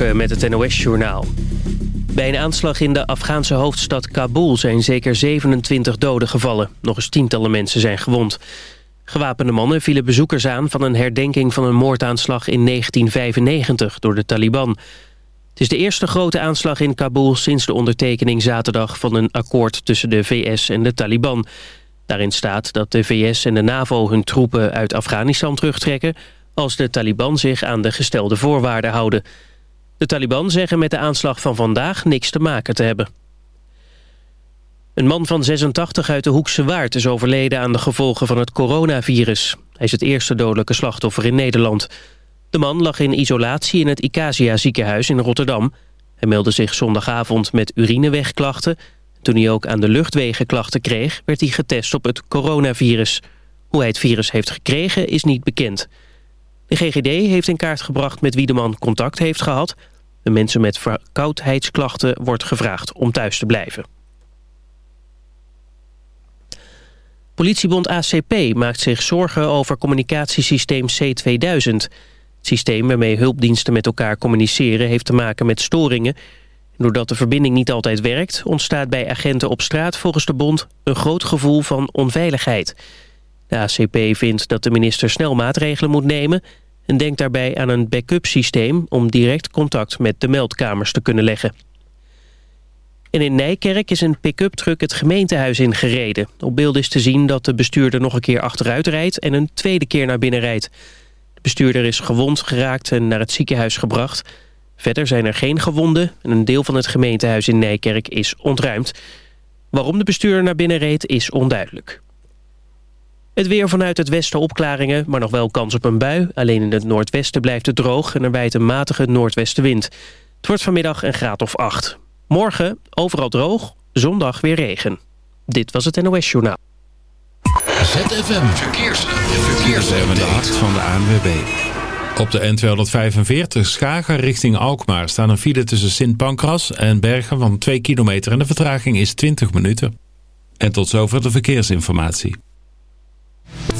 Met het NOS-journaal. Bij een aanslag in de Afghaanse hoofdstad Kabul zijn zeker 27 doden gevallen. Nog eens tientallen mensen zijn gewond. Gewapende mannen vielen bezoekers aan van een herdenking van een moordaanslag in 1995 door de Taliban. Het is de eerste grote aanslag in Kabul sinds de ondertekening zaterdag van een akkoord tussen de VS en de Taliban. Daarin staat dat de VS en de NAVO hun troepen uit Afghanistan terugtrekken als de Taliban zich aan de gestelde voorwaarden houden. De Taliban zeggen met de aanslag van vandaag niks te maken te hebben. Een man van 86 uit de Hoekse Waard is overleden aan de gevolgen van het coronavirus. Hij is het eerste dodelijke slachtoffer in Nederland. De man lag in isolatie in het Icasia ziekenhuis in Rotterdam. Hij meldde zich zondagavond met urinewegklachten. Toen hij ook aan de luchtwegen klachten kreeg, werd hij getest op het coronavirus. Hoe hij het virus heeft gekregen is niet bekend. De GGD heeft in kaart gebracht met wie de man contact heeft gehad. De mensen met verkoudheidsklachten wordt gevraagd om thuis te blijven. Politiebond ACP maakt zich zorgen over communicatiesysteem C2000. Het systeem waarmee hulpdiensten met elkaar communiceren heeft te maken met storingen. Doordat de verbinding niet altijd werkt... ontstaat bij agenten op straat volgens de bond een groot gevoel van onveiligheid. De ACP vindt dat de minister snel maatregelen moet nemen... en denkt daarbij aan een backup systeem... om direct contact met de meldkamers te kunnen leggen. En in Nijkerk is een pick-up truck het gemeentehuis ingereden. Op beeld is te zien dat de bestuurder nog een keer achteruit rijdt... en een tweede keer naar binnen rijdt. De bestuurder is gewond geraakt en naar het ziekenhuis gebracht. Verder zijn er geen gewonden... en een deel van het gemeentehuis in Nijkerk is ontruimd. Waarom de bestuurder naar binnen reed is onduidelijk. Het weer vanuit het westen opklaringen, maar nog wel kans op een bui. Alleen in het noordwesten blijft het droog en er wijt een matige noordwestenwind. Het wordt vanmiddag een graad of 8. Morgen overal droog, zondag weer regen. Dit was het NOS Journaal. ZFM Verkeers. Verkeers. de hart van de ANWB. Op de N245 Schagen richting Alkmaar staan een file tussen Sint Pancras en Bergen van 2 kilometer en de vertraging is 20 minuten. En tot zover de verkeersinformatie.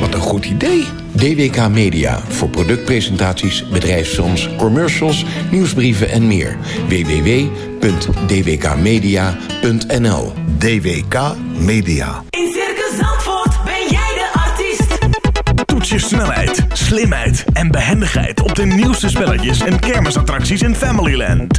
Wat een goed idee. DWK Media voor productpresentaties, bedrijfsfilms, commercials, nieuwsbrieven en meer. www.dwkmedia.nl DWK Media. In Circus Zandvoort ben jij de artiest. Toets je snelheid, slimheid en behendigheid op de nieuwste spelletjes en kermisattracties in Familyland.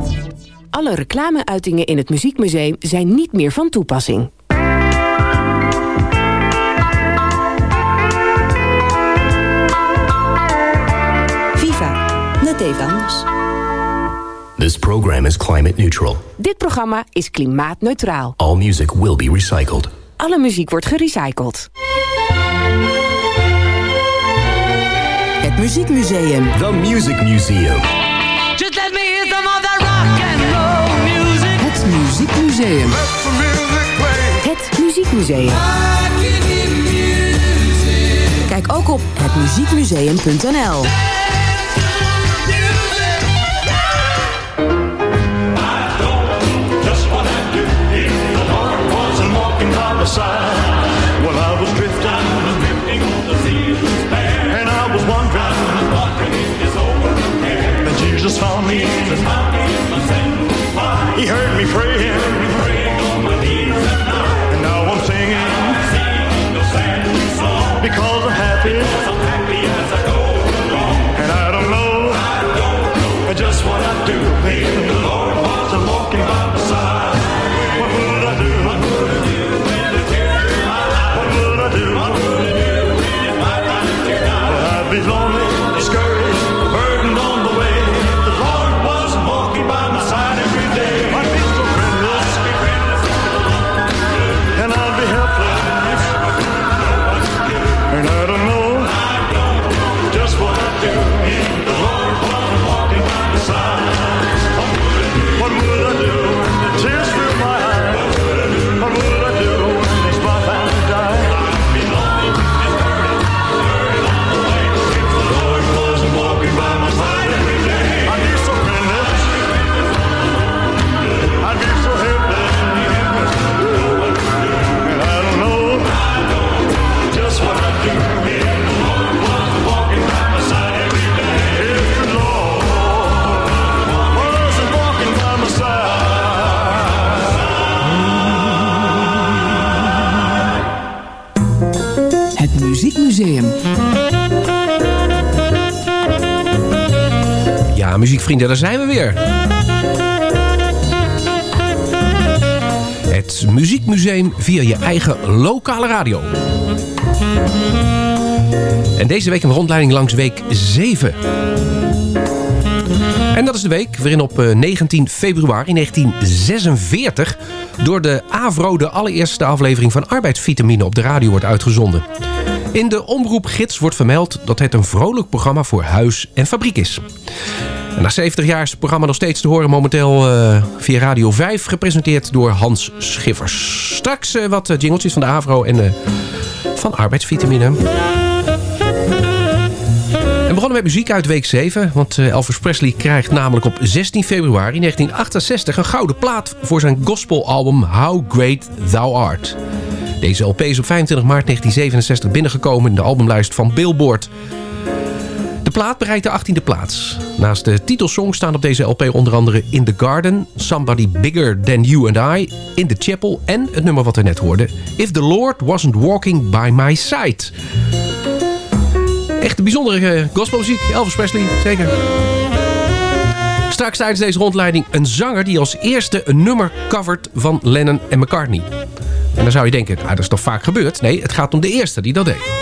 Alle reclameuitingen in het Muziekmuseum zijn niet meer van toepassing. Viva, net even anders. This program is climate neutral. Dit programma is klimaatneutraal. All music will be recycled. Alle muziek wordt gerecycled. Het Muziekmuseum. The Music Museum. Muziekmuseum. Het Muziekmuseum. Kijk ook op hetmuziekmuseum.nl. Well, I was drifting, drifting on the season's path, and I was wondering, wondering if it's over there. Then Jesus found me, Jesus found me in my sin. He heard me praying. And now I'm singing. Because I'm happy. Muziekvrienden, daar zijn we weer. Het Muziekmuseum via je eigen lokale radio. En deze week een rondleiding langs week 7. En dat is de week waarin op eh, 19 februari 1946 door de AVRO de allereerste aflevering van arbeidsvitamine op de radio wordt uitgezonden. In de omroepgids wordt vermeld dat het een vrolijk programma voor huis en fabriek is. Na 70 jaar is het programma nog steeds te horen momenteel eh, via Radio 5, gepresenteerd door Hans Schiffers. Straks eh, wat eh, jingletjes van de AVRO en van arbeidsvitamine. En begonnen met muziek uit week 7. Want Elvis Presley krijgt namelijk op 16 februari 1968 een gouden plaat voor zijn gospelalbum How Great Thou Art. Deze LP is op 25 maart 1967 binnengekomen in de albumlijst van Billboard. De plaat bereikt de 18e plaats. Naast de titelsong staan op deze LP onder andere In the Garden, Somebody Bigger Than You and I, In the Chapel en het nummer wat we net hoorden, If the Lord Wasn't Walking By My Side. Echt een bijzondere eh, gospelmuziek, Elvis Presley, zeker. Straks tijdens deze rondleiding een zanger die als eerste een nummer covert van Lennon en McCartney. En dan zou je denken, ah, dat is toch vaak gebeurd? Nee, het gaat om de eerste die dat deed.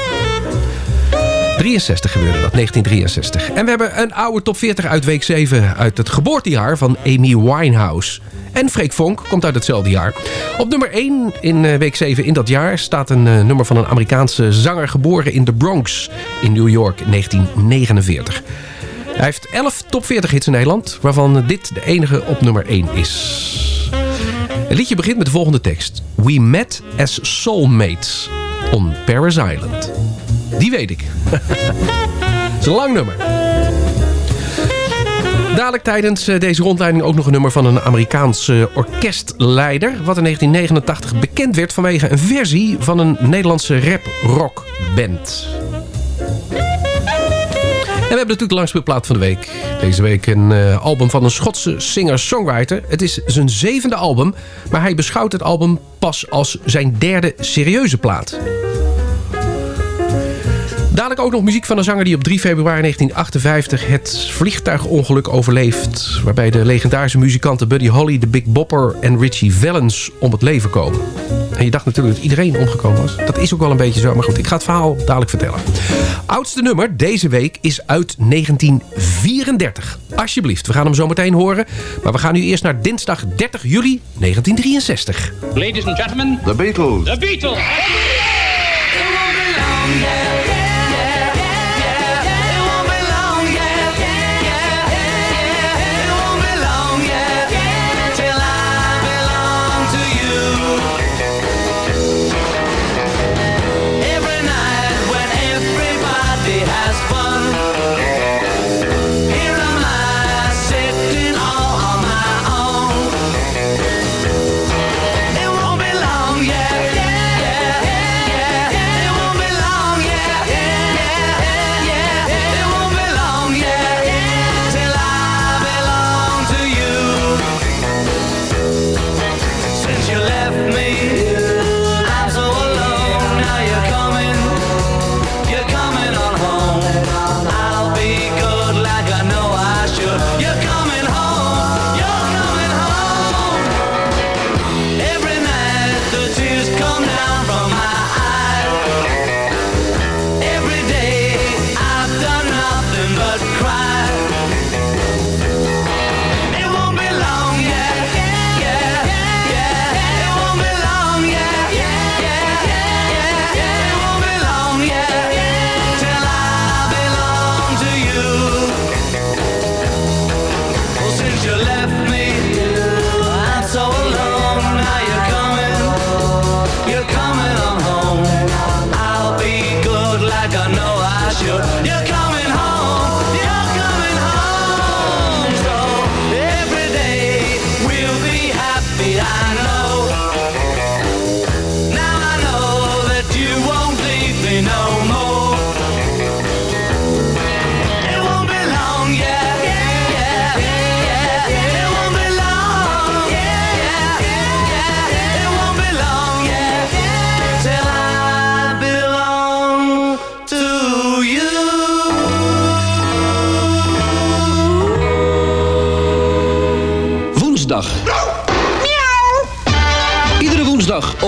63 gebeurde dat, 1963. En we hebben een oude top 40 uit week 7 uit het geboortejaar van Amy Winehouse. En Freek Vonk komt uit hetzelfde jaar. Op nummer 1 in eh, week 7 in dat jaar staat een eh, nummer van een Amerikaanse zanger geboren in de Bronx in New York in 1949. Hij heeft 11 top 40 hits in Nederland, waarvan dit de enige op nummer 1 is. Het liedje begint met de volgende tekst. We met as soulmates on Paris Island. Die weet ik. Het is een lang nummer. Dadelijk tijdens eh, deze rondleiding ook nog een nummer van een Amerikaanse orkestleider. Wat in 1989 bekend werd vanwege een versie van een Nederlandse rap-rock band. En we hebben natuurlijk de langspeelplaat van de week. Deze week een eh, album van een Schotse singer-songwriter. Het is zijn zevende album, maar hij beschouwt het album pas als zijn derde serieuze plaat. Dadelijk ook nog muziek van een zanger die op 3 februari 1958 het vliegtuigongeluk overleeft. Waarbij de legendarische muzikanten Buddy Holly, de Big Bopper en Richie Valens om het leven komen. En je dacht natuurlijk dat iedereen omgekomen was. Dat is ook wel een beetje zo, maar goed, ik ga het verhaal dadelijk vertellen. Oudste nummer deze week is uit 1934. Alsjeblieft, we gaan hem zo meteen horen. Maar we gaan nu eerst naar dinsdag 30 juli 1963. Ladies and gentlemen, The Beatles. the Beatles. It won't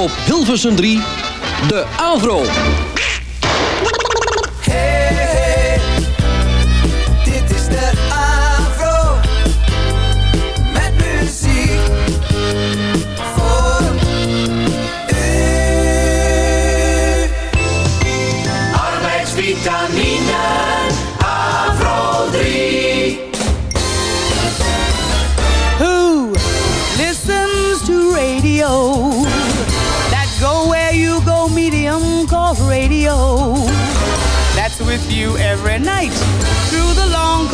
op Hilversum 3, de Avro.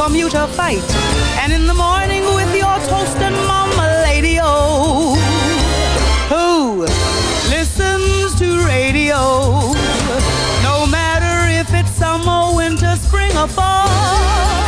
Long commuter fight. And in the morning with your toast and mama lady oh. Who listens to radio? No matter if it's summer, winter, spring, or fall.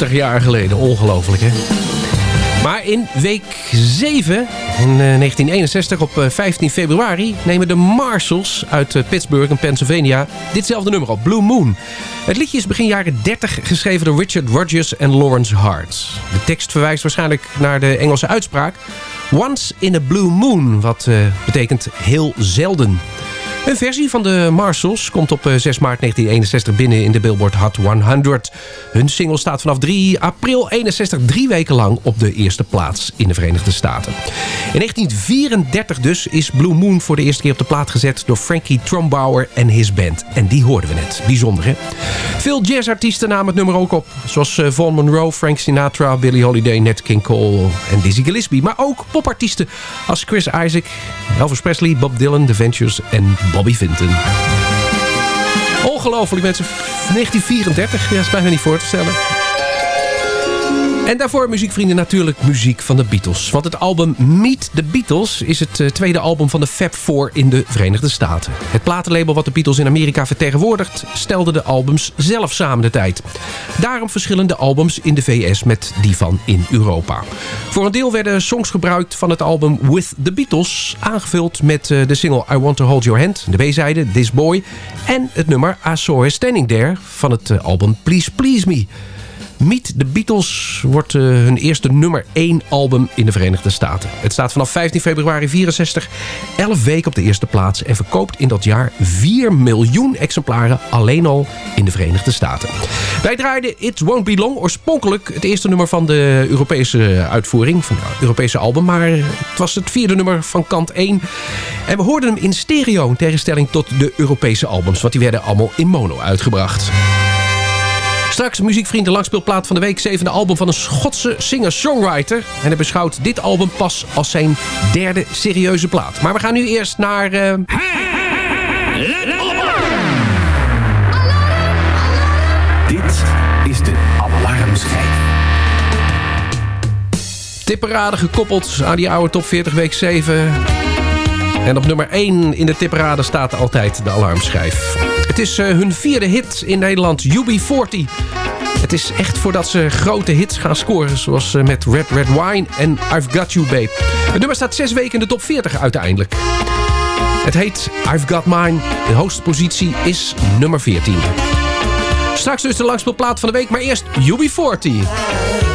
85 jaar geleden. Ongelooflijk, hè? Maar in week 7, in eh, 1961, op eh, 15 februari... nemen de Marshalls uit eh, Pittsburgh in Pennsylvania ditzelfde nummer op, Blue Moon. Het liedje is begin jaren 30 geschreven door Richard Rodgers en Lawrence Hart. De tekst verwijst waarschijnlijk naar de Engelse uitspraak... Once in a Blue Moon, wat eh, betekent heel zelden. Een versie van de Marshalls komt op eh, 6 maart 1961 binnen in de Billboard Hot 100. Hun single staat vanaf 3 april 61 drie weken lang op de eerste plaats in de Verenigde Staten. In 1934 dus is Blue Moon voor de eerste keer op de plaat gezet door Frankie Trombauer en his band. En die hoorden we net. Bijzonder hè? Veel jazzartiesten namen het nummer ook op. Zoals eh, Vaughn Monroe, Frank Sinatra, Billie Holiday, Nat King Cole en Dizzy Gillespie. Maar ook popartiesten als Chris Isaac, Elvis Presley, Bob Dylan, The Ventures en Bobby Vinton. Ongelooflijk mensen. 1934, ja, is bijna niet voor te stellen. En daarvoor, muziekvrienden, natuurlijk muziek van de Beatles. Want het album Meet the Beatles is het eh, tweede album van de Fab Four in de Verenigde Staten. Het platenlabel wat de Beatles in Amerika vertegenwoordigt... stelde de albums zelf samen de tijd. Daarom verschillen de albums in de VS met die van in Europa. Voor een deel werden songs gebruikt van het album With the Beatles... aangevuld met eh, de single I Want to Hold Your Hand, de B-zijde This Boy... en het nummer I Saw Her Standing There van het eh, album Please Please Me... Meet the Beatles wordt uh, hun eerste nummer 1 album in de Verenigde Staten. Het staat vanaf 15 februari 64 11 weken op de eerste plaats... en verkoopt in dat jaar 4 miljoen exemplaren alleen al in de Verenigde Staten. Wij draaiden It Won't Be Long, oorspronkelijk het eerste nummer van de Europese uitvoering... van het Europese album, maar het was het vierde nummer van kant 1. En we hoorden hem in stereo in tegenstelling tot de Europese albums... want die werden allemaal in mono uitgebracht. Straks muziekvriend de langspeelplaat van de week. Zevende album van een Schotse singer-songwriter. En hij beschouwt dit album pas als zijn derde serieuze plaat. Maar we gaan nu eerst naar... Uh... Dit is de alarmschijf. Tipperade gekoppeld aan die oude top 40 week 7. En op nummer 1 in de tipperade staat altijd de alarmschijf. Het is uh, hun vierde hit in Nederland, UB40. Het is echt voordat ze grote hits gaan scoren. Zoals uh, met Red Red Wine en I've Got You Babe. Het nummer staat zes weken in de top 40 uiteindelijk. Het heet I've Got Mine. De hoogste positie is nummer 14. Straks dus de langspeelplaat van de week, maar eerst UB40.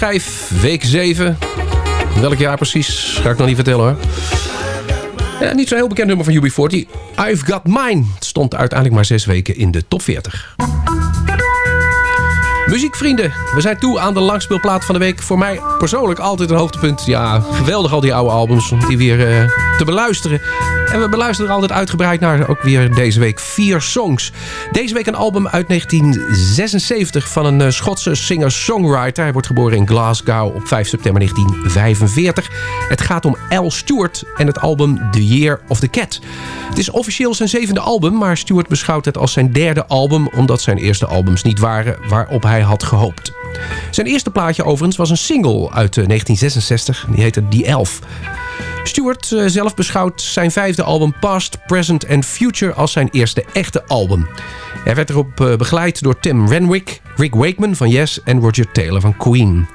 Alarmschijf, week 7. Welk jaar precies? Ga ik nog niet vertellen hoor. Niet zo'n heel bekend nummer van UB40. I've Got Mine. Het stond uiteindelijk maar zes weken in de top 40. Muziekvrienden, we zijn toe aan de langspeelplaat van de week. Voor mij persoonlijk altijd een hoogtepunt. Ja, geweldig al die oude albums om die weer eh, te beluisteren. En we beluisteren er altijd uitgebreid naar ook weer deze week vier songs. Deze week een album uit 1976 van een eh, Schotse singer-songwriter. Hij wordt geboren in Glasgow op 5 september 1945. Het gaat om Al Stewart en het album The Year of the Cat. Het is officieel zijn zevende album, maar Stewart beschouwt het als zijn derde album... omdat zijn eerste albums niet waren waarop hij had gehoopt. Zijn eerste plaatje overigens was een single uit eh, 1966. Die heette The Elf. Stewart eh, zelf beschouwt zijn vijfde album Past, Present and Future als zijn eerste echte album. Hij werd erop eh, begeleid door Tim Renwick, Rick Wakeman van Yes en Roger Taylor van Queen.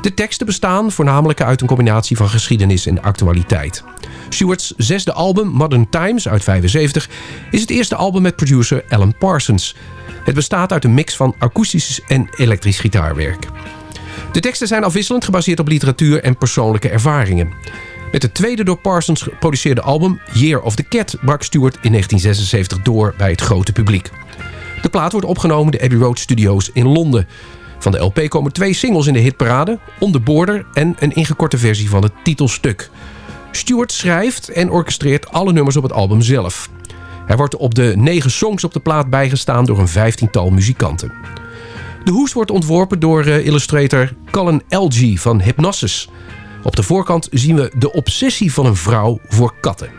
De teksten bestaan voornamelijk uit een combinatie van geschiedenis en actualiteit. Stewart's zesde album, Modern Times uit 75, is het eerste album met producer Alan Parsons. Het bestaat uit een mix van akoestisch en elektrisch gitaarwerk. De teksten zijn afwisselend gebaseerd op literatuur en persoonlijke ervaringen. Met het tweede door Parsons geproduceerde album Year of the Cat brak Stewart in 1976 door bij het grote publiek. De plaat wordt opgenomen in de Abbey Road Studios in Londen. Van de LP komen twee singles in de hitparade, On the Border en een ingekorte versie van het titelstuk. Stewart schrijft en orchestreert alle nummers op het album zelf. Hij wordt op de negen songs op de plaat bijgestaan door een vijftiental muzikanten. De hoes wordt ontworpen door eh, illustrator Colin Elgie van Hypnosis. Op de voorkant zien we de obsessie van een vrouw voor katten.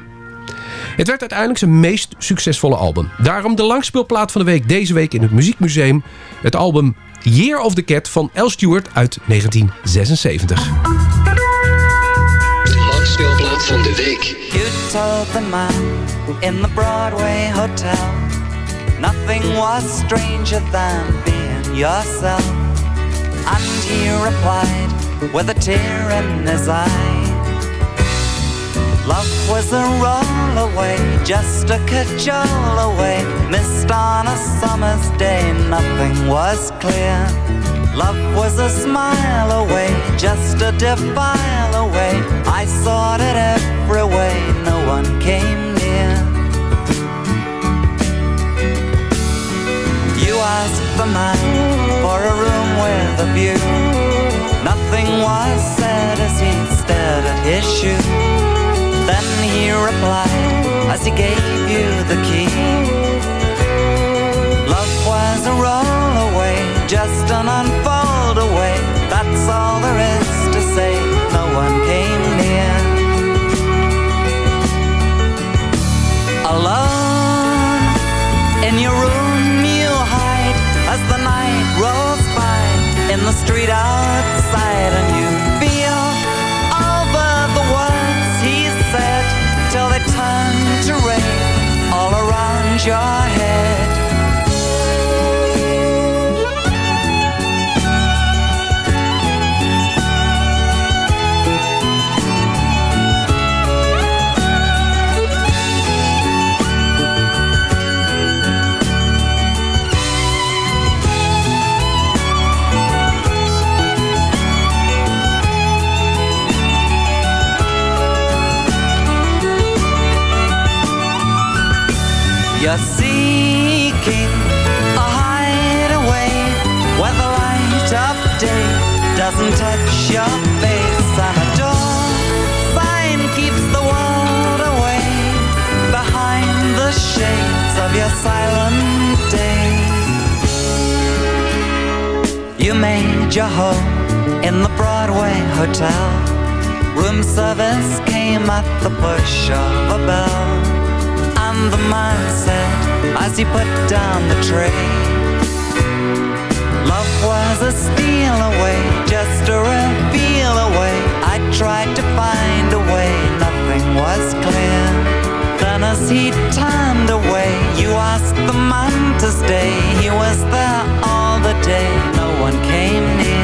Het werd uiteindelijk zijn meest succesvolle album. Daarom de langspeelplaat van de week deze week in het Muziekmuseum. Het album Year of the Cat van L. Stewart uit 1976. De langspeelplaat van de week. You told the man in the Broadway hotel Nothing was stranger than being yourself And he replied with a tear in his eye Love was a roll away, just a cajole away Missed on a summer's day, nothing was clear Love was a smile away, just a defile away. I sought it every way, no one came near. Asked the man for a room with a view. Nothing was said as he stared at his shoe. Then he replied as he gave you the key. Love was a roll away, just an unfold away. That's all there is to say. No one came near. Alone in your room, rolls by in the street outside, and you feel over the words he said till they turn to rain all around your You're seeking a hideaway where the light of day doesn't touch your face, and a door sign keeps the world away behind the shades of your silent day. You made your home in the Broadway Hotel. Room service came at the push of a bell. And the said as he put down the tray. Love was a steal away, just a reveal away. I tried to find a way, nothing was clear. Then as he turned away, you asked the man to stay. He was there all the day, no one came near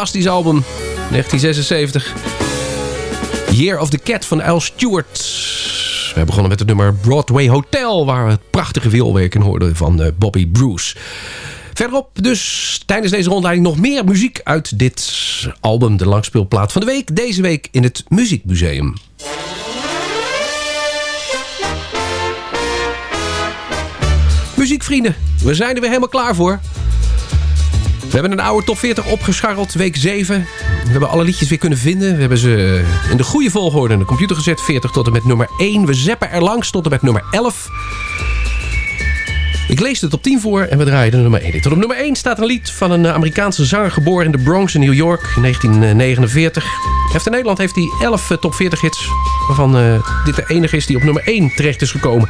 fantastisch album. 1976. Year of the Cat van Al Stewart. We begonnen met het nummer Broadway Hotel... waar we prachtige wielwerk in hoorden van eh, Bobby Bruce. Verderop dus tijdens deze rondleiding nog meer muziek uit dit album. De langspeelplaat van de week. Deze week in het Muziekmuseum. Muziekvrienden, we zijn er weer helemaal klaar voor. We hebben een oude top 40 opgescharreld, week 7. We hebben alle liedjes weer kunnen vinden. We hebben ze in de goede volgorde in de computer gezet. 40 tot en met nummer 1. We zeppen er langs tot en met nummer 11. Ik lees de top 10 voor en we draaien de nummer 1. Tot op nummer 1 staat een lied van een Amerikaanse zanger geboren in de Bronx in New York in 1949. Heeft in Nederland heeft hij 11 top 40 hits, waarvan uh, dit de enige is die op nummer 1 terecht is gekomen.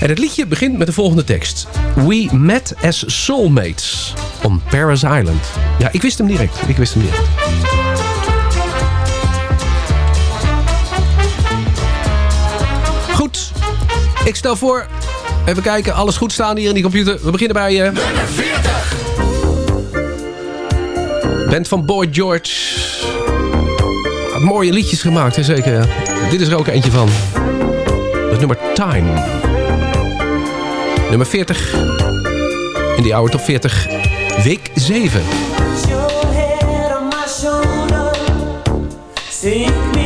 En het liedje begint met de volgende tekst. We met as soulmates on Paris Island. Ja, ik wist hem direct. Ik wist hem direct. Goed. Ik stel voor... Even kijken, alles goed staan hier in die computer. We beginnen bij... Uh... Nummer 40. Band van Boy George. Had mooie liedjes gemaakt, hè, zeker. Dit is er ook eentje van. Het nummer Time. Nummer 40. In die oude top 40. Week 7. Sink me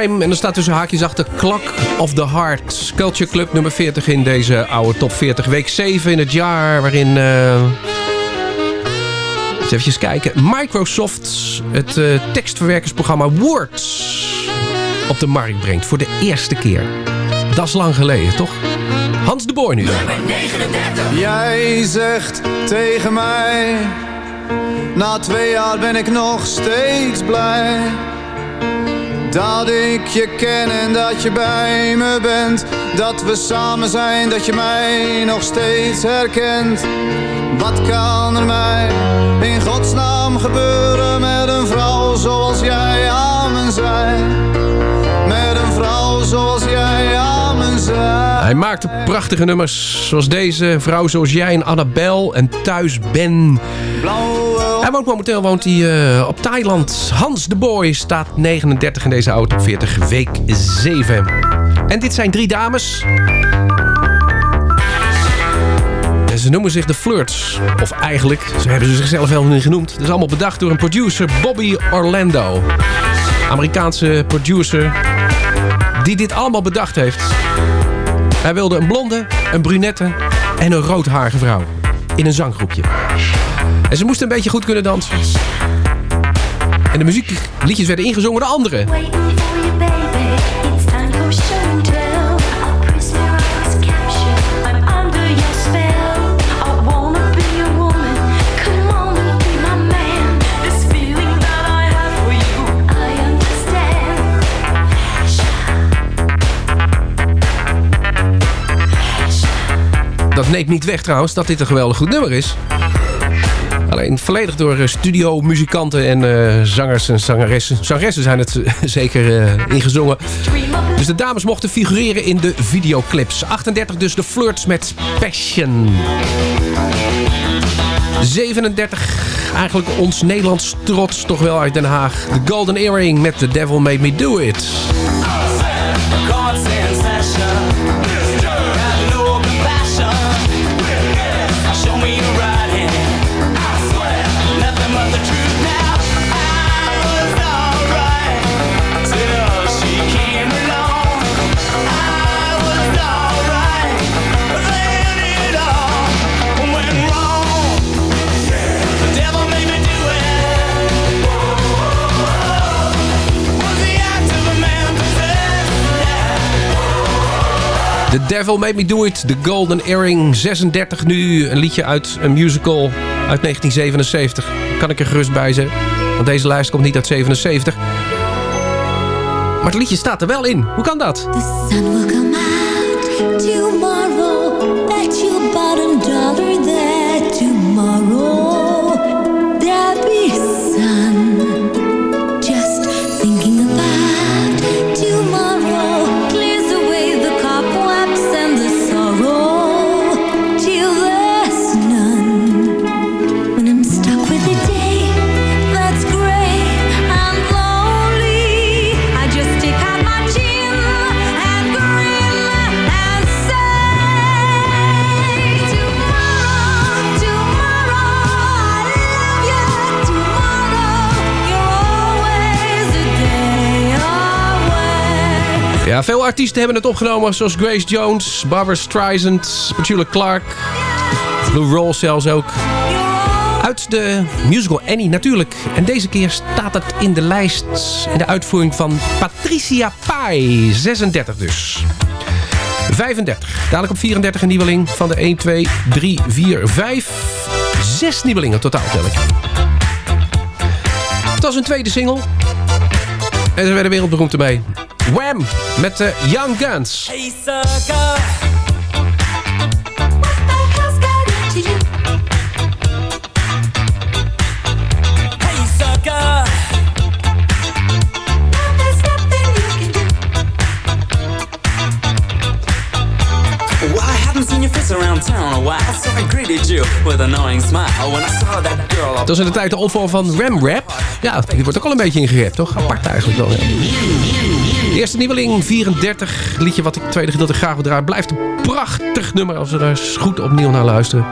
En er staat tussen haakjes achter Clock of the Heart. Culture Club nummer 40 in deze oude top 40. Week 7 in het jaar waarin... eh eens even kijken. Microsoft het eh, tekstverwerkersprogramma Word op de markt brengt. Voor de eerste keer. Dat is lang geleden, toch? Hans de Boer nu. Jij zegt tegen mij, na twee jaar ben ik nog steeds blij. Dat ik je ken en dat je bij me bent. Dat we samen zijn, dat je mij nog steeds herkent. Wat kan er mij in godsnaam gebeuren met een vrouw zoals jij aan me zijn? Met een vrouw zoals jij aan me zijn. Hij maakte prachtige nummers zoals deze. Vrouw zoals jij en Annabel en Thuis Ben. Hij woont momenteel woont hij, eh, op Thailand. Hans de Boy staat 39 in deze auto 40 week 7. En dit zijn drie dames. En ze noemen zich de Flirts. Of eigenlijk, zo hebben ze zichzelf helemaal niet genoemd. Dat is allemaal bedacht door een producer, Bobby Orlando. Amerikaanse producer die dit allemaal bedacht heeft. Hij wilde een blonde, een brunette en een roodharige vrouw. In een zanggroepje. En ze moesten een beetje goed kunnen dansen. En de muziekliedjes werden ingezongen door anderen. Dat neemt niet weg trouwens dat dit een geweldig goed nummer is. Alleen volledig door eh, studiomuzikanten en eh, zangers en zangeressen. Zangeressen zijn het eh, zeker ingezongen. Dus de dames mochten figureren in de videoclips. 38 dus de flirts met Passion. 37, eigenlijk ons Nederlands trots toch wel uit Den Haag. The Golden Earring met The Devil Made Me Do It. The Devil Made Me Do It, The Golden Earring, 36 nu. Een liedje uit een musical uit 1977. Kan ik er gerust bij zijn, want deze lijst komt niet uit 77. Maar het liedje staat er wel in. Hoe kan dat? The sun will come out tomorrow. Bet your bottom dollar that tomorrow Veel artiesten hebben het opgenomen, zoals Grace Jones, Barbara Streisand, Petula Clark, Blue Roll zelfs ook. Uit de musical Annie natuurlijk. En deze keer staat het in de lijst in de uitvoering van Patricia Pai. 36 dus. 35. Dadelijk op 34 een nieuweling van de 1, 2, 3, 4, 5, 6 nieuwelingen totaal tel ik. Het was een tweede single. En ze werden wereldberoemd ermee. Wham! Met de Young Guns. Hey sucker, hey sucker. Well, I haven't seen your face around town a while, so I greeted you with a knowing smile when I saw that girl. Dat was in de tijd de opval van Ram Rap. Ja, die wordt ook al een beetje ingerapt, toch? Apart eigenlijk wel. Ja. Eerste nieuweling, 34. Liedje wat ik tweede gedeelte graag wil. Blijft een prachtig nummer als we daar eens goed opnieuw naar luisteren.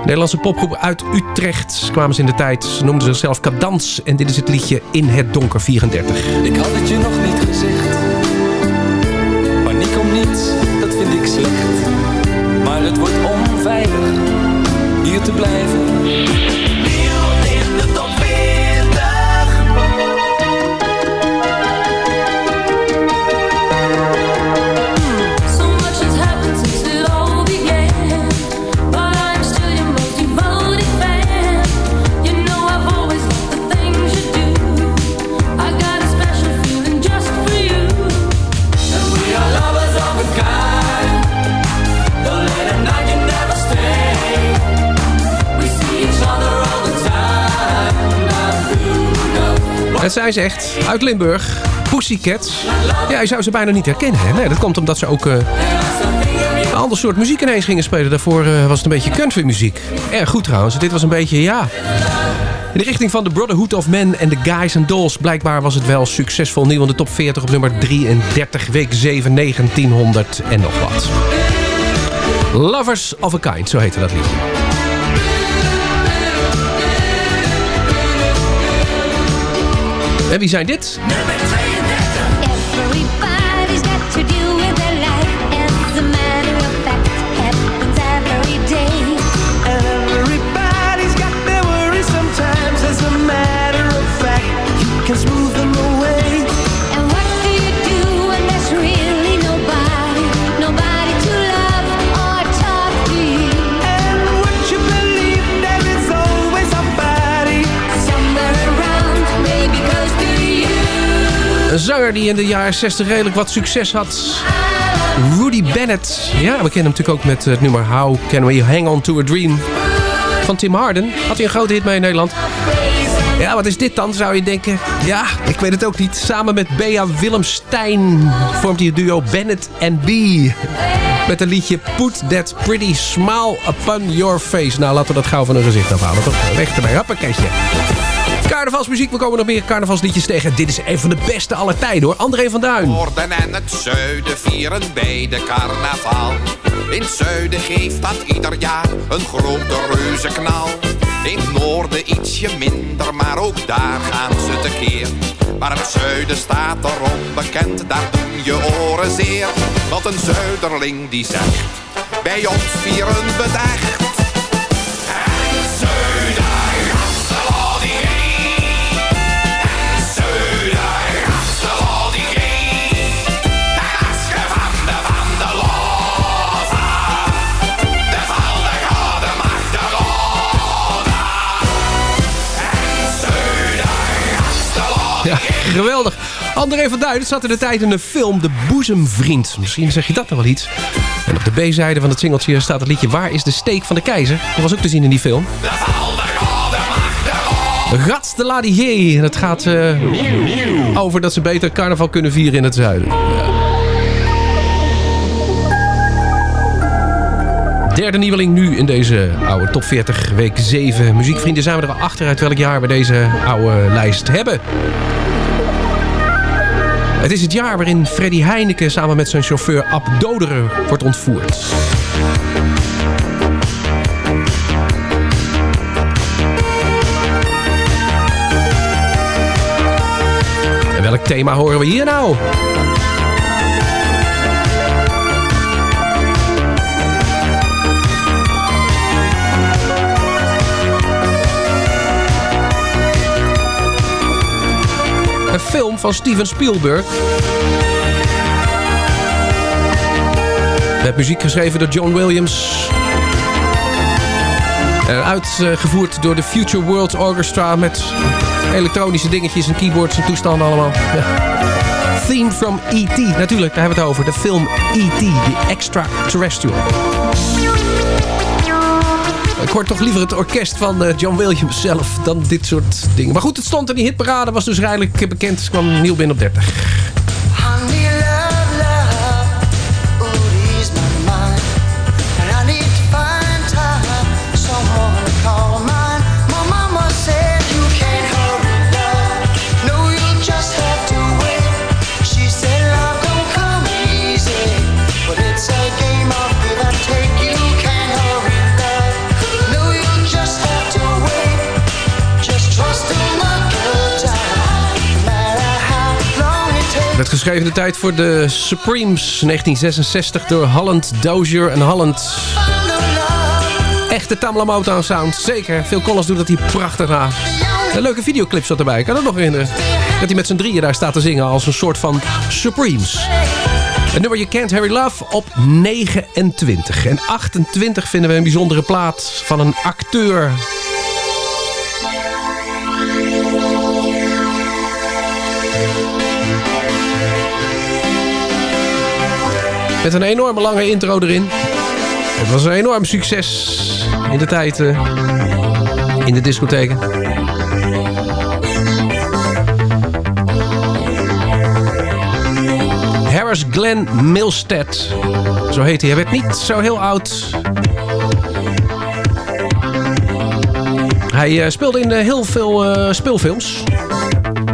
Nederlandse popgroep uit Utrecht kwamen ze in de tijd. Ze noemden zichzelf Cadans. En dit is het liedje In het Donker 34. Ik had het je nog niet gezegd. Paniek om niets, dat vind ik slecht. Maar het wordt onveilig hier te blijven. You know. Het zijn ze echt. Uit Limburg. Pussycats. Ja, je zou ze bijna niet herkennen. Hè? Nee, dat komt omdat ze ook... eh, een ander soort muziek ineens gingen spelen. Daarvoor eh, was het een beetje country muziek. Erg goed trouwens. Dit was een beetje, ja... In de richting van The Brotherhood of Men en The Guys and Dolls. Blijkbaar was het wel succesvol. Nieuw in de top 40 op nummer 33, week 7, 1900 en nog wat. Lovers of a Kind, zo heette dat liedje. En wie zijn dit? Zanger die in de jaren 60 redelijk wat succes had. Rudy Bennett. Ja, we kennen hem natuurlijk ook met het nummer How Can We Hang On To A Dream. Van Tim Harden. Had hij een grote hit mee in Nederland. Ja, wat is dit dan, zou je denken? Ja, ik weet het ook niet. Samen met Bea Willemstein vormt hij het duo Bennett and B. Met een liedje Put That Pretty Smile Upon Your Face. Nou, laten we dat gauw van hun gezicht afhalen. Toch? Weg erbij. Carnavalsmuziek, we komen nog meer carnavalsliedjes tegen. Dit is een van de beste aller tijden hoor. André van Duin. Noorden en het zuiden vieren bij de carnaval. In het zuiden geeft dat ieder jaar een grote reuzenknal. In het noorden ietsje minder, maar ook daar gaan ze tekeer. Maar het zuiden staat erom bekend, daar doen je oren zeer. Want een zuiderling die zegt, bij ons vieren we. Geweldig. André van Duin zat in de tijd in de film De Boezemvriend. Misschien zeg je dat nog wel iets. En op de B-zijde van het singeltje staat het liedje Waar is de steek van de keizer? Dat was ook te zien in die film. Rats de Ladier. En het gaat eh, over dat ze beter carnaval kunnen vieren in het zuiden. Derde nieuweling nu in deze oude top 40 week 7. Muziekvrienden zijn we er al achter uit welk jaar we deze oude lijst hebben. Het is het jaar waarin Freddy Heineken samen met zijn chauffeur Ab Doderen wordt ontvoerd. En welk thema horen we hier nou? Film van Steven Spielberg. Met muziek geschreven door John Williams. Uitgevoerd door de Future World Orchestra met elektronische dingetjes en keyboards en toestanden allemaal. Ja. Theme from E.T. Natuurlijk, daar hebben we het over. De film E.T. The Extraterrestrial. Hoor toch liever het orkest van eh, John Williams zelf dan dit soort dingen. Maar goed, het stond in die hitparade, was dus redelijk bekend. Het kwam nieuw binnen op 30. Geschreven de tijd voor de Supremes 1966 door Holland Dozier en Holland. Echte Tamla Motown sound, zeker. Phil Collins doet dat hier prachtig na. Een leuke videoclip zat erbij, ik kan het nog herinneren. Dat hij met z'n drieën daar staat te zingen als een soort van Supremes. Het nummer You Can't Harry Love op 29. En 28 vinden we een bijzondere plaat van een acteur. Met een enorme lange intro erin. Het was een enorm succes in de tijd eh, in de discotheken. Harris Glenn Milstead. Zo heet hij. Hij werd niet zo heel oud. Hij eh, speelde in eh, heel veel speelfilms.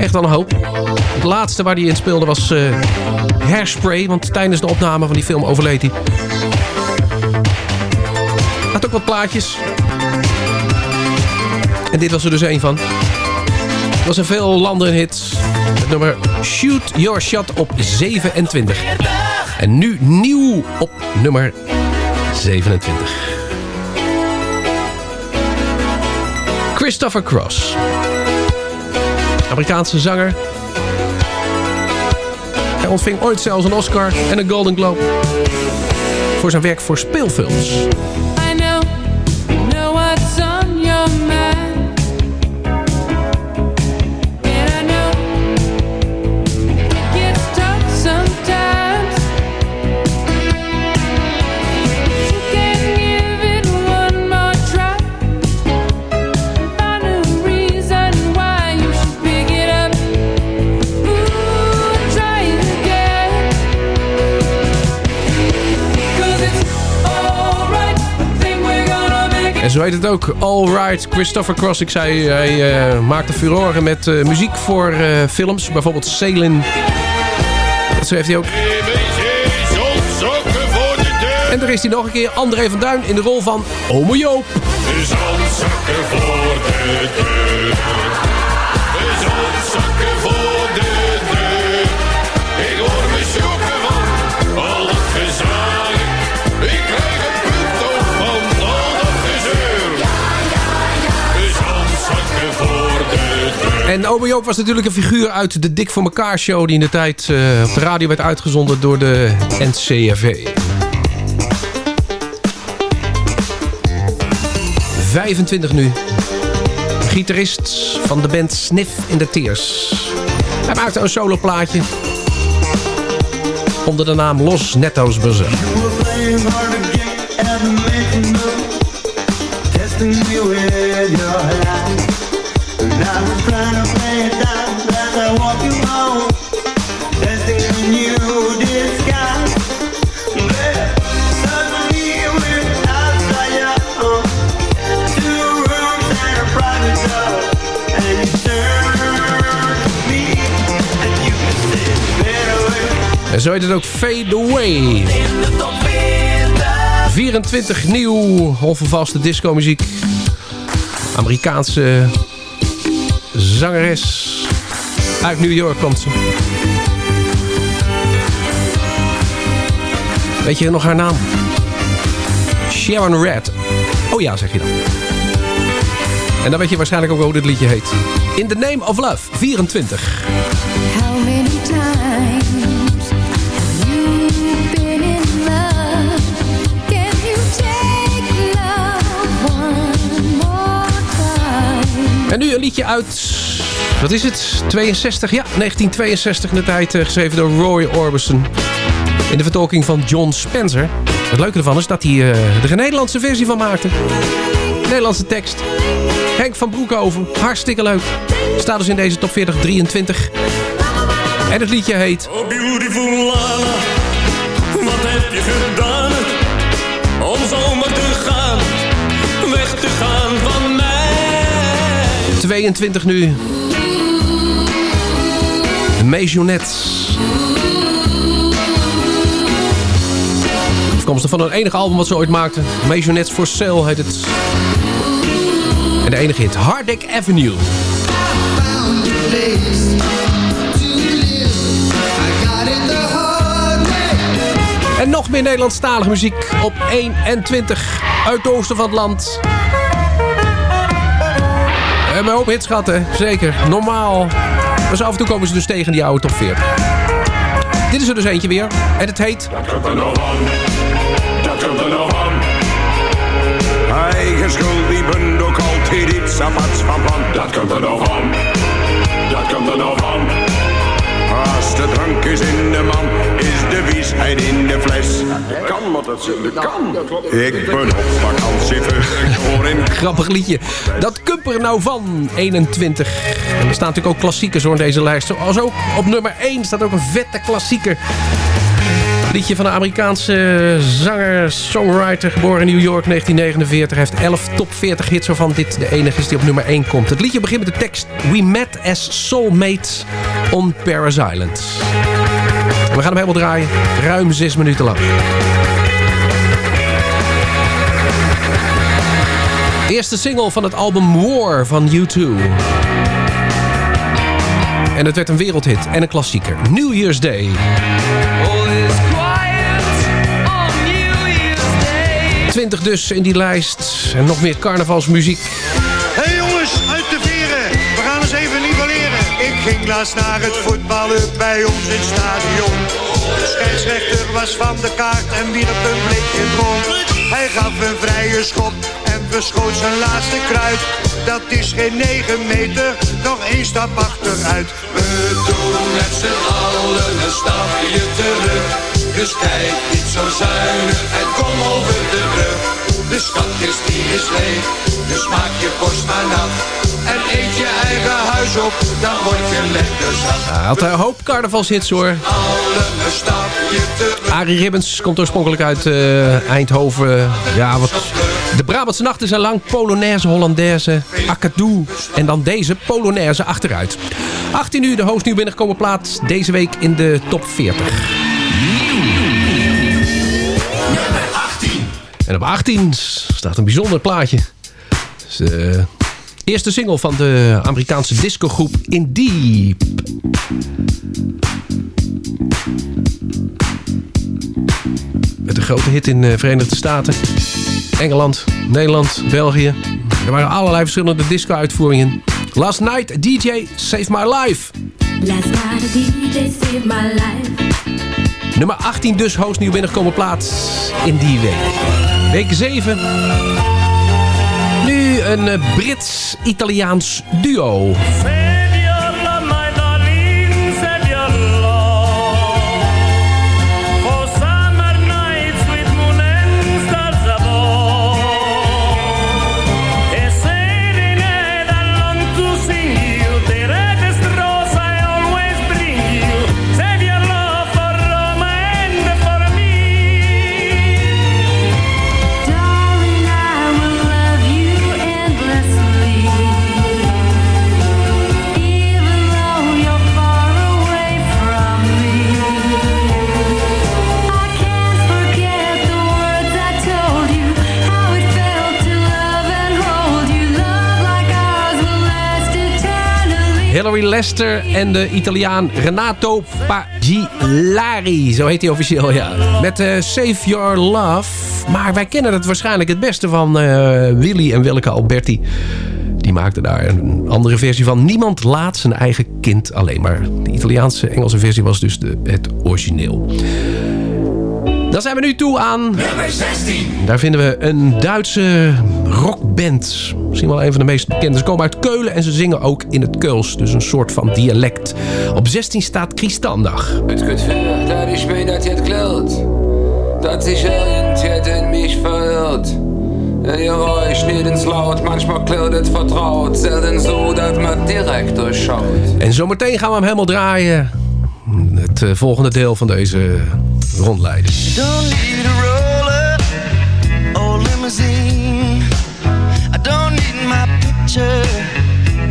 Echt wel een hoop. Het laatste waar hij in speelde was Hairspray. Want tijdens de opname van die film overleed hij. Had ook wat plaatjes. En dit was er dus één van. Het was in veel landen een hit. Het nummer Shoot Your Shot op 27. En nu nieuw op nummer 27. Christopher Cross. Amerikaanse zanger. Hij ontving ooit zelfs een Oscar en een Golden Globe. Voor zijn werk voor speelfilms. Zo heet het ook. All Right, Christopher Cross. Ik zei, hij eh, maakte furoren met eh, muziek voor eh, films. Bijvoorbeeld Sailing. Zo heeft hij ook. En daar is hij nog een keer. André van Duin in de rol van Ome Joop. Voor de deur. En Ome Joop was natuurlijk een figuur uit de Dik voor elkaar show... die in de tijd eh, op de radio werd uitgezonden door de NCRV. 25 nu. Gitarist van de band Sniff in the Tears. Hij maakte een soloplaatje onder de naam Los Nettos Brazil. En zo heet het ook Fade Away. 24 nieuw, onvervaste disco-muziek. Amerikaanse zangeres. Uit New York komt ze. Weet je nog haar naam? Sharon Red. Oh ja, zeg je dan. En dan weet je waarschijnlijk ook hoe dit liedje heet. In the Name of Love, 24. How many uit, wat is het? 62? Ja, 1962 in de tijd eh, geschreven door Roy Orbison. In de vertolking van John Spencer. Het leuke ervan is dat hij eh, er een Nederlandse versie van maakte. Nederlandse tekst. Henk van Broekhoven, hartstikke leuk. Staat dus in deze top 40 23. En het liedje heet... 22 nu. Maisonette. Afkomstig van een enige album wat ze ooit maakten. Maisonette for Sale heet het. En de enige hit, Hardek Avenue. En nog meer Nederlandstalige muziek op 21 uit het oosten van het land. En mijn hoop hits gehad, hè? Zeker. Normaal. Maar zo af en toe komen ze dus tegen die oude top 40. Dit is er dus eentje weer. En het heet... Dat er dat er. Eigen schuld, die bent ook altijd iets aparts van plan. Dat komt er nog aan, dat komt er nog aan. Als de drank is in de man, is de wiesheid in de fles. Kan wat het zin, kan. Ik ben op vakantie voor in Grappig liedje. Dat Kumper nou van 21. En er staan natuurlijk ook klassiekers hoor in deze lijst. Zoals ook op nummer 1 staat ook een vette klassieker. Liedje van de Amerikaanse zanger, songwriter, geboren in New York 1949. Hij heeft 11 top 40 hits waarvan dit de enige is die op nummer 1 komt. Het liedje begint met de tekst We met as soulmates on Paris Island. We gaan hem helemaal draaien, ruim 6 minuten lang. De eerste single van het album War van U2. En het werd een wereldhit en een klassieker. New Year's Day. 20 dus in die lijst. En nog meer carnavalsmuziek. Hé hey jongens, uit de veren. We gaan eens even nivelleren. Ik ging laatst naar het voetballen bij ons in het stadion. De scheidsrechter was van de kaart en wierp een blikje dronk. Hij gaf een vrije schop verschoot zijn laatste kruid. Dat is geen 9 meter, nog één stap achteruit. We doen met z'n allen een stapje terug. Dus kijk niet zo zuinig en kom over de brug. De schatkist die is leeg, dus maak je borst maar nat. En eet je eigen huis op, dan word je lekker zat. Hij had een hoop carnavalshits hoor. Allen een stapje terug. Arie Ribbens komt oorspronkelijk uit eh, Eindhoven. Ja, wat... De Brabantse nachten zijn lang. Polonaise, Hollandaise, Akadoo. En dan deze Polonaise achteruit. 18 uur de hoogst nieuw binnengekomen plaat. Deze week in de top 40. En op 18 staat een bijzonder plaatje. De eerste single van de Amerikaanse discogroep In Deep. Met een grote hit in de Verenigde Staten. Engeland, Nederland, België. Er waren allerlei verschillende disco-uitvoeringen. Last Night, DJ Save My Life. Last night DJ saved my life. Nummer 18 dus hoogst nieuw binnengekomen plaats in die week. Week 7. Nu een eh, Brits-Italiaans duo. Joey Lester en de Italiaan Renato Pagilari. Zo heet hij officieel, ja. Met eh, Save Your Love. Maar wij kennen het waarschijnlijk het beste van eh, Willy en Willeke Alberti. Die maakte daar een andere versie van. Niemand laat zijn eigen kind alleen. Maar de Italiaanse Engelse versie was dus de, het origineel. Dan zijn we nu toe aan... Nummer 16. Daar vinden we een Duitse rockband. Misschien wel een van de meest bekende. Ze komen uit Keulen en ze zingen ook in het Keuls. Dus een soort van dialect. Op 16 staat Christandag. Het Gefühl, dat ich mir das jetzt klaut, dass sich irgendjemand in mich verirrt. Ein Geräusch nicht ins Laut, manchmal klirrt es vertraut, selten so, dass man direkt durchschaut. En zometeen gaan we hem helemaal draaien. Het eh, volgende deel van deze rondleiding. Don't need a roller or limousine. I don't need my picture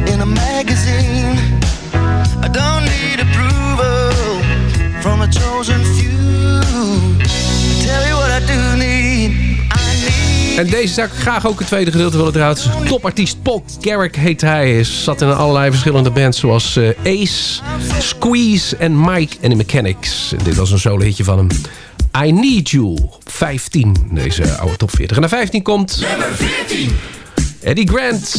in a magazine. I don't need approval from a chosen few. En deze zou ik graag ook het tweede gedeelte willen draaien. Topartiest Paul Carrick heet hij. Hij Zat in allerlei verschillende bands zoals eh, Ace, Squeeze en Mike and the Mechanics. Dit was een solo hitje van hem. I Need You. 15, deze oude top 40. En naar 15 komt... Nummer 14. Eddie Grant.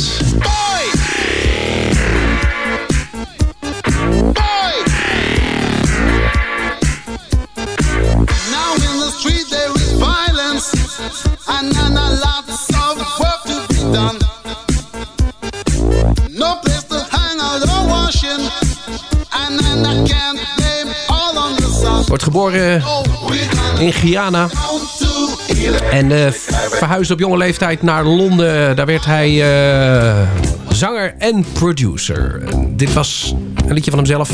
Wordt geboren in Guyana. En eh, verhuisde op jonge leeftijd naar Londen. Daar werd hij eh, zanger en producer. Dit was een liedje van hemzelf.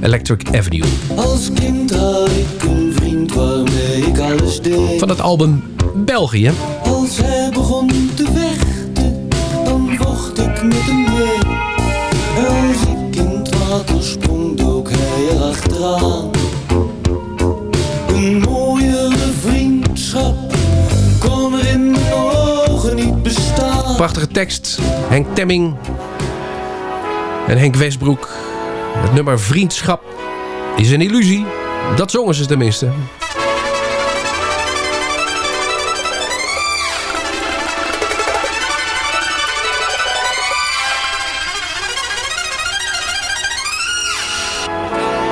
Electric Avenue. Als kind had ik een vriend waarmee ik alles deed. Van het album België. Als hij begon Prachtige tekst. Henk Temming. En Henk Westbroek. Het nummer Vriendschap is een illusie. Dat zongen ze tenminste.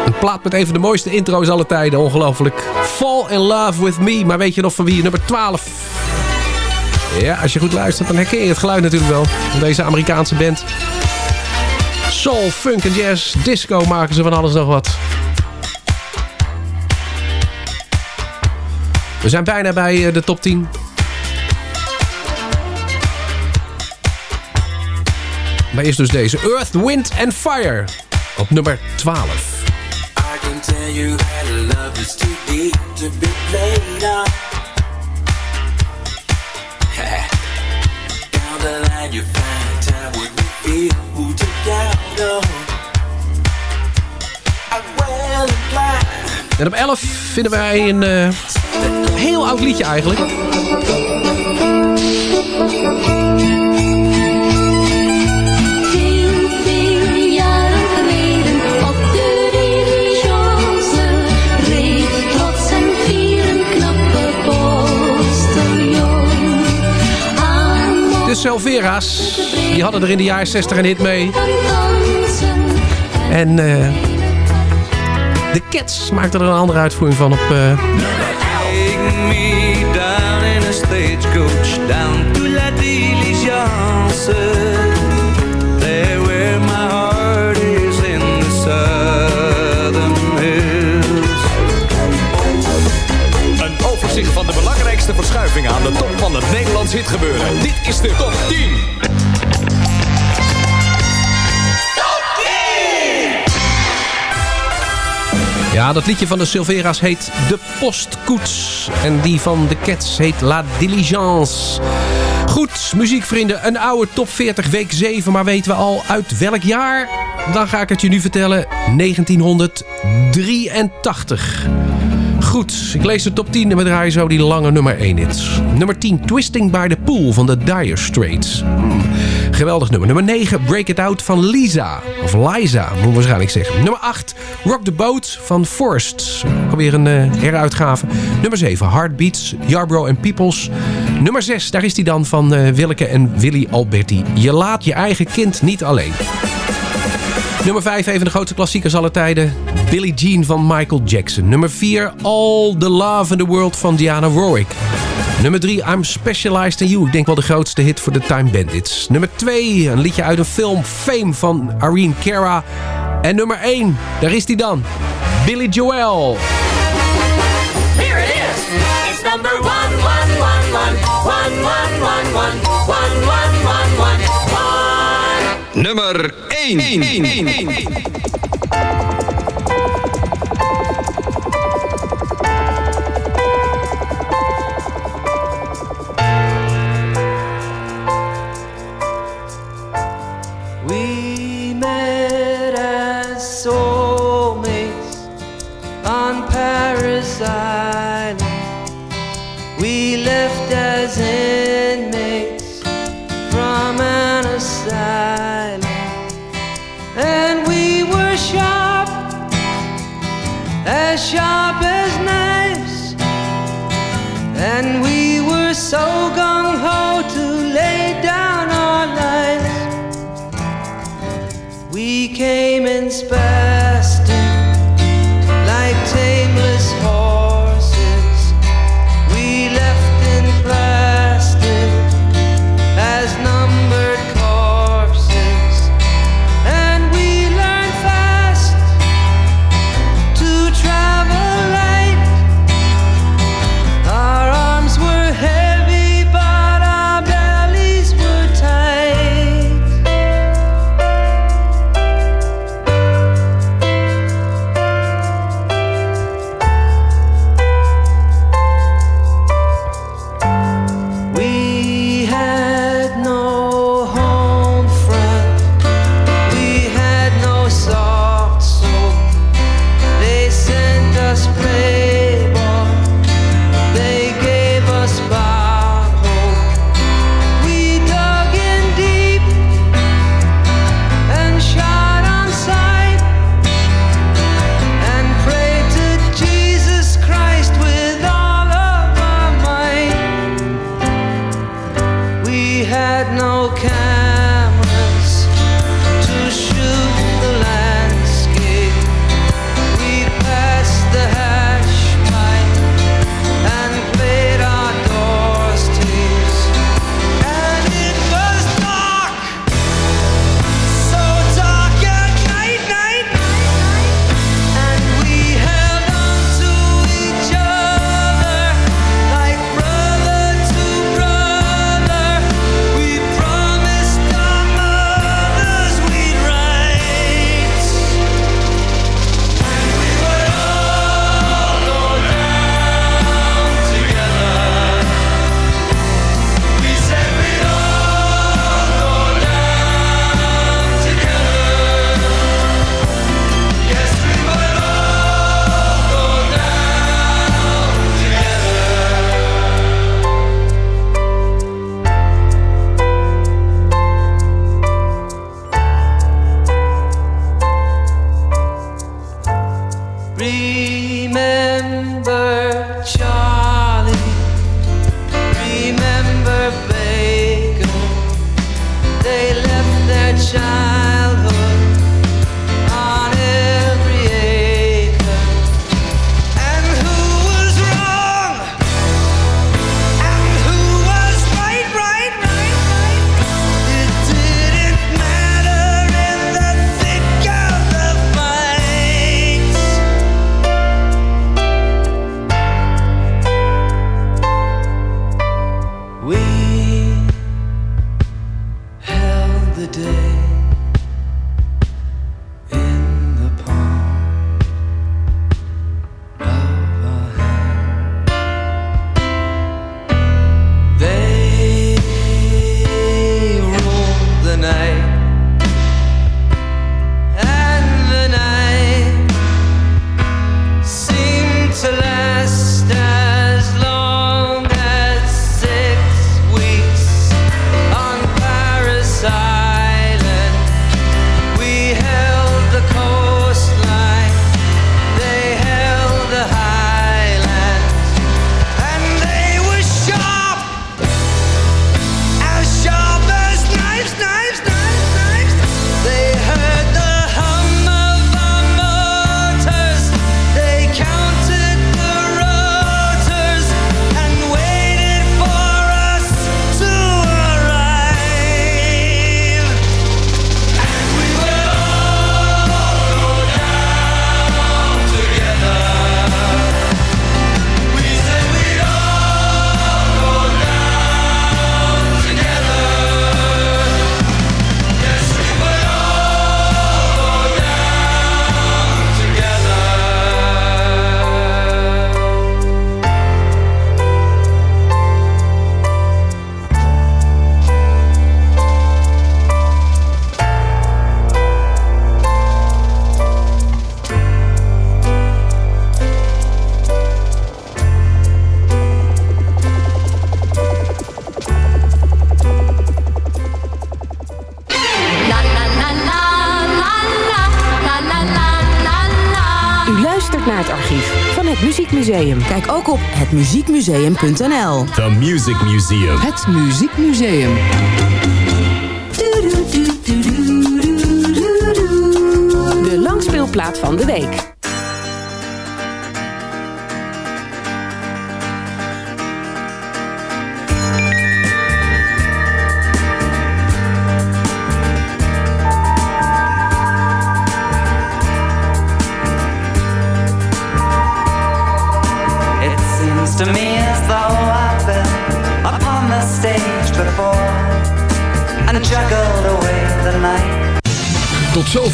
Een plaat met een van de mooiste intro's alle tijden. Ongelooflijk. Fall in Love with Me. Maar weet je nog van wie? Nummer 12. Ja, als je goed luistert, dan herken je het geluid natuurlijk wel. Van deze Amerikaanse band. Soul, funk en jazz, disco maken ze van alles nog wat. We zijn bijna bij eh, de top 10. Maar eerst dus deze. Earth, Wind and Fire. Op nummer 12. I tell you that love is to be played. En op 11 vinden wij een eh, heel oud liedje eigenlijk. Selvera's, die hadden er in de jaren 60 een hit mee. En eh, de Cats maakten er een andere uitvoering van op... eh, verschuivingen aan de top van het Nederlands hitgebeuren. Dit is de top 10. Ja, dat liedje van de Silvera's heet De Postkoets. En die van de Cats heet La Diligence. Goed, muziekvrienden, een oude top 40 week 7. Maar weten we al uit welk jaar? Dan ga ik het je nu vertellen. 1983. Goed, ik lees de top 10 en we draaien zo die lange nummer 1 hits. Nummer 10, Twisting by the Pool van de Dire Straits. Hmm. Geweldig nummer. Nummer 9, Break It Out van Lisa. Of Liza, moet ik waarschijnlijk zeggen. Nummer 8, Rock the Boat van Forrest. Ook alweer een eh, heruitgave. Nummer 7, Heartbeats, Yarbrough en Peoples. Nummer 6, daar is die dan van eh, Willeke en Willy Alberti. Je laat je eigen kind niet alleen. Nummer 5, een van de grootste klassiekers aller tijden. Billie Jean van Michael Jackson. Nummer 4, All the Love in the World van Diana Warwick. Nummer 3, I'm Specialized in You. Ik denk wel de grootste hit voor de Time Bandits. Nummer 2, een liedje uit een film, Fame van Irene Cara. En nummer 1, daar is hij dan. Billy Joel. Here it is. It's number 11111111 nummer 1. Kijk ook op hetmuziekmuseum.nl. The Music Museum. Het Muziekmuseum. De langspeelplaat van de week.